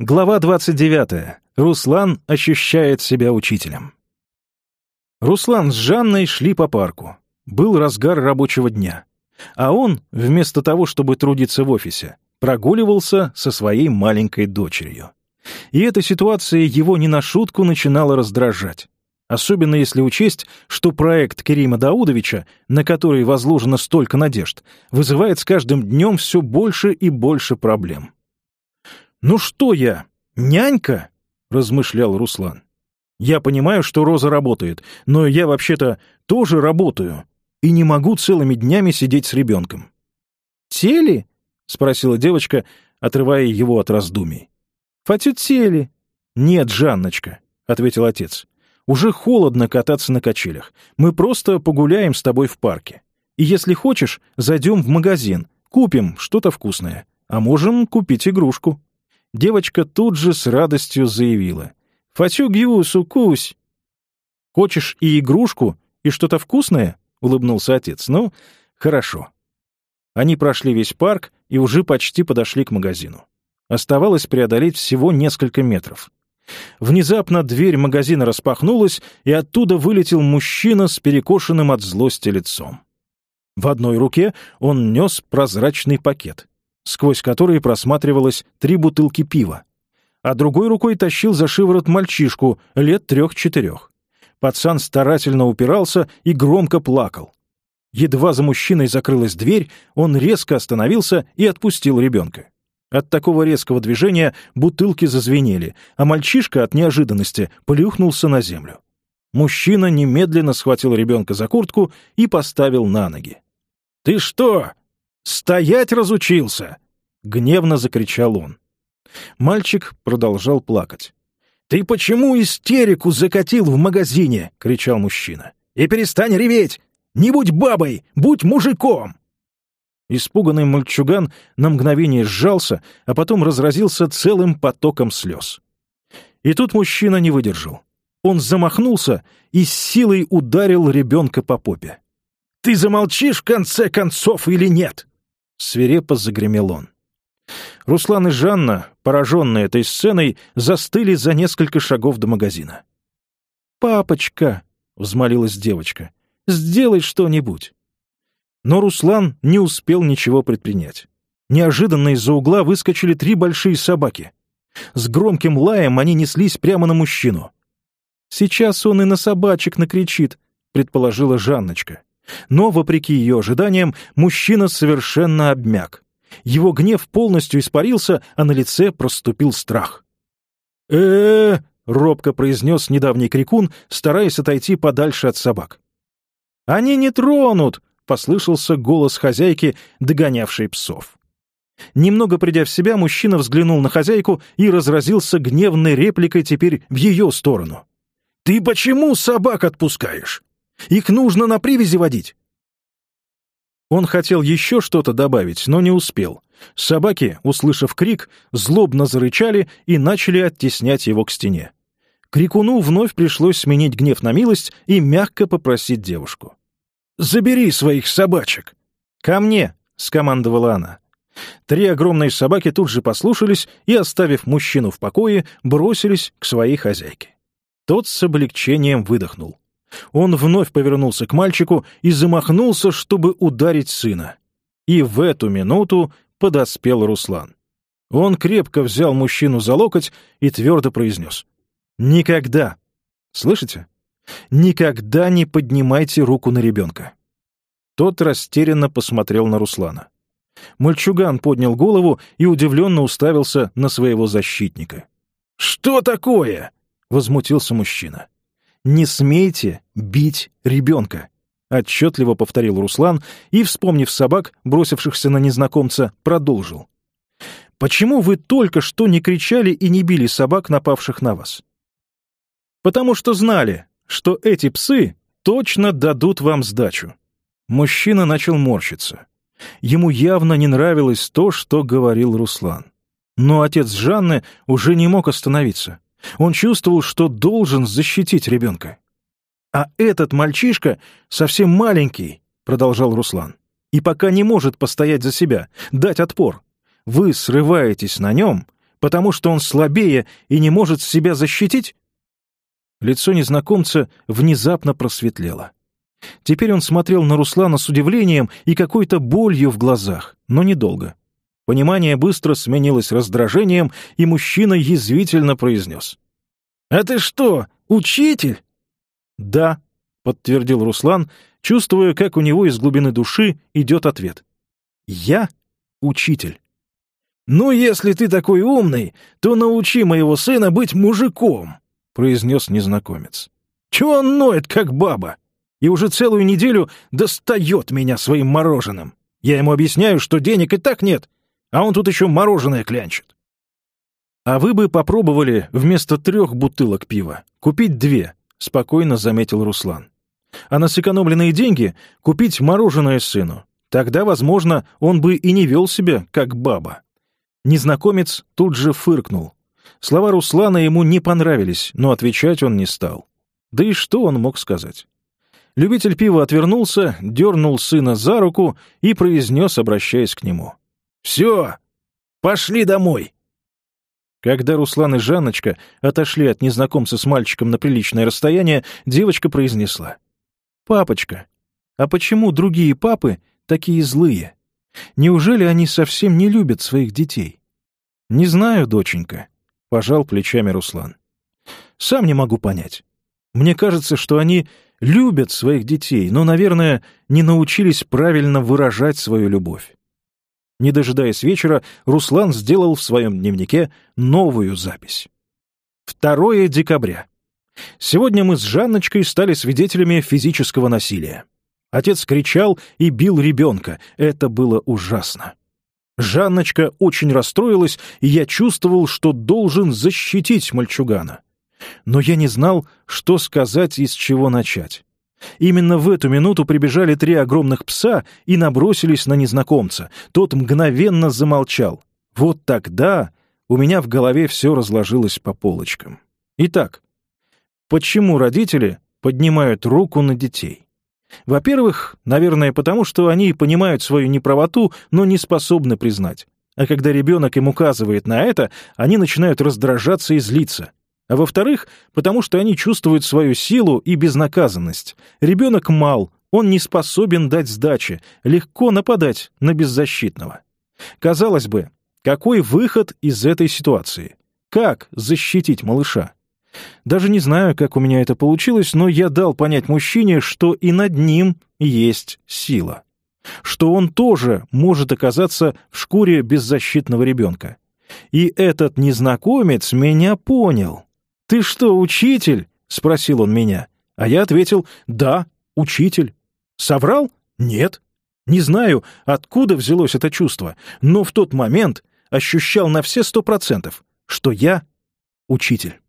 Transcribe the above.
Глава 29. Руслан ощущает себя учителем. Руслан с Жанной шли по парку. Был разгар рабочего дня. А он, вместо того, чтобы трудиться в офисе, прогуливался со своей маленькой дочерью. И эта ситуация его не на шутку начинала раздражать. Особенно если учесть, что проект Керима Даудовича, на который возложено столько надежд, вызывает с каждым днем все больше и больше проблем. «Ну что я, нянька?» — размышлял Руслан. «Я понимаю, что Роза работает, но я вообще-то тоже работаю и не могу целыми днями сидеть с ребенком». «Тели?» — спросила девочка, отрывая его от раздумий. «Фатю тели». «Нет, Жанночка», — ответил отец. «Уже холодно кататься на качелях. Мы просто погуляем с тобой в парке. И если хочешь, зайдем в магазин, купим что-то вкусное, а можем купить игрушку». Девочка тут же с радостью заявила. «Фатю гиусу «Хочешь и игрушку, и что-то вкусное?» — улыбнулся отец. «Ну, хорошо». Они прошли весь парк и уже почти подошли к магазину. Оставалось преодолеть всего несколько метров. Внезапно дверь магазина распахнулась, и оттуда вылетел мужчина с перекошенным от злости лицом. В одной руке он нес прозрачный пакет — сквозь которые просматривалось три бутылки пива. А другой рукой тащил за шиворот мальчишку лет трех-четырех. Пацан старательно упирался и громко плакал. Едва за мужчиной закрылась дверь, он резко остановился и отпустил ребенка. От такого резкого движения бутылки зазвенели, а мальчишка от неожиданности плюхнулся на землю. Мужчина немедленно схватил ребенка за куртку и поставил на ноги. «Ты что, «Стоять разучился!» — гневно закричал он. Мальчик продолжал плакать. «Ты почему истерику закатил в магазине?» — кричал мужчина. «И перестань реветь! Не будь бабой, будь мужиком!» Испуганный мальчуган на мгновение сжался, а потом разразился целым потоком слез. И тут мужчина не выдержал. Он замахнулся и с силой ударил ребенка по попе. «Ты замолчишь в конце концов или нет?» свирепо загремел он. Руслан и Жанна, пораженные этой сценой, застыли за несколько шагов до магазина. «Папочка!» — взмолилась девочка. «Сделай что-нибудь!» Но Руслан не успел ничего предпринять. Неожиданно из-за угла выскочили три большие собаки. С громким лаем они неслись прямо на мужчину. «Сейчас он и на собачек накричит», — предположила Жанночка. Но, вопреки ее ожиданиям, мужчина совершенно обмяк. Его гнев полностью испарился, а на лице проступил страх. э э робко произнес недавний крикун, стараясь отойти подальше от собак. «Они не тронут!» — послышался голос хозяйки, догонявшей псов. Немного придя в себя, мужчина взглянул на хозяйку и разразился гневной репликой теперь в ее сторону. «Ты почему собак отпускаешь? Их нужно на привязи водить!» Он хотел еще что-то добавить, но не успел. Собаки, услышав крик, злобно зарычали и начали оттеснять его к стене. Крикуну вновь пришлось сменить гнев на милость и мягко попросить девушку. «Забери своих собачек!» «Ко мне!» — скомандовала она. Три огромные собаки тут же послушались и, оставив мужчину в покое, бросились к своей хозяйке. Тот с облегчением выдохнул он вновь повернулся к мальчику и замахнулся, чтобы ударить сына. И в эту минуту подоспел Руслан. Он крепко взял мужчину за локоть и твердо произнес. «Никогда! Слышите? Никогда не поднимайте руку на ребенка!» Тот растерянно посмотрел на Руслана. Мальчуган поднял голову и удивленно уставился на своего защитника. «Что такое?» — возмутился мужчина не смейте бить ребенка», — отчетливо повторил Руслан и, вспомнив собак, бросившихся на незнакомца, продолжил. «Почему вы только что не кричали и не били собак, напавших на вас?» «Потому что знали, что эти псы точно дадут вам сдачу». Мужчина начал морщиться. Ему явно не нравилось то, что говорил Руслан. Но отец Жанны уже не мог остановиться. Он чувствовал, что должен защитить ребенка. «А этот мальчишка совсем маленький», — продолжал Руслан, «и пока не может постоять за себя, дать отпор. Вы срываетесь на нем, потому что он слабее и не может себя защитить?» Лицо незнакомца внезапно просветлело. Теперь он смотрел на Руслана с удивлением и какой-то болью в глазах, но недолго. Понимание быстро сменилось раздражением, и мужчина язвительно произнес. «А ты что, учитель?» «Да», — подтвердил Руслан, чувствуя, как у него из глубины души идет ответ. «Я учитель». «Ну, если ты такой умный, то научи моего сына быть мужиком», — произнес незнакомец. «Чего он ноет, как баба? И уже целую неделю достает меня своим мороженым. Я ему объясняю, что денег и так нет, а он тут еще мороженое клянчит. А вы бы попробовали вместо трех бутылок пива купить две, спокойно заметил Руслан. А на сэкономленные деньги купить мороженое сыну. Тогда, возможно, он бы и не вел себя, как баба. Незнакомец тут же фыркнул. Слова Руслана ему не понравились, но отвечать он не стал. Да и что он мог сказать? Любитель пива отвернулся, дернул сына за руку и произнес, обращаясь к нему. «Все! Пошли домой!» Когда Руслан и Жанночка отошли от незнакомца с мальчиком на приличное расстояние, девочка произнесла. «Папочка, а почему другие папы такие злые? Неужели они совсем не любят своих детей?» «Не знаю, доченька», — пожал плечами Руслан. «Сам не могу понять. Мне кажется, что они любят своих детей, но, наверное, не научились правильно выражать свою любовь. Не дожидаясь вечера, Руслан сделал в своем дневнике новую запись. 2 декабря. Сегодня мы с Жанночкой стали свидетелями физического насилия. Отец кричал и бил ребенка. Это было ужасно. Жанночка очень расстроилась, и я чувствовал, что должен защитить мальчугана. Но я не знал, что сказать и с чего начать. Именно в эту минуту прибежали три огромных пса и набросились на незнакомца. Тот мгновенно замолчал. Вот тогда у меня в голове все разложилось по полочкам. Итак, почему родители поднимают руку на детей? Во-первых, наверное, потому что они понимают свою неправоту, но не способны признать. А когда ребенок им указывает на это, они начинают раздражаться и злиться. А во-вторых, потому что они чувствуют свою силу и безнаказанность. Ребенок мал, он не способен дать сдачи, легко нападать на беззащитного. Казалось бы, какой выход из этой ситуации? Как защитить малыша? Даже не знаю, как у меня это получилось, но я дал понять мужчине, что и над ним есть сила. Что он тоже может оказаться в шкуре беззащитного ребенка. И этот незнакомец меня понял. «Ты что, учитель?» — спросил он меня. А я ответил «Да, учитель». Соврал? Нет. Не знаю, откуда взялось это чувство, но в тот момент ощущал на все сто процентов, что я учитель.